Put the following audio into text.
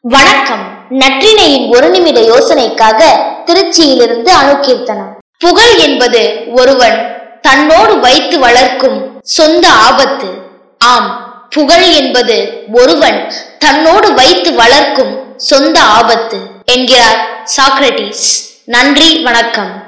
வணக்கம். நற்றினையின் ஒரு நிமிட யோசனைக்காக திருச்சியிலிருந்து அணுகீர்த்தனம் புகழ் என்பது ஒருவன் தன்னோடு வைத்து வளர்க்கும் சொந்த ஆபத்து. ஆம் புகழ் என்பது ஒருவன் தன்னோடு வைத்து வளர்க்கும் சொந்த ஆபத்து. என்கிறார் சாக்ரட்டிஸ் நன்றி வணக்கம்.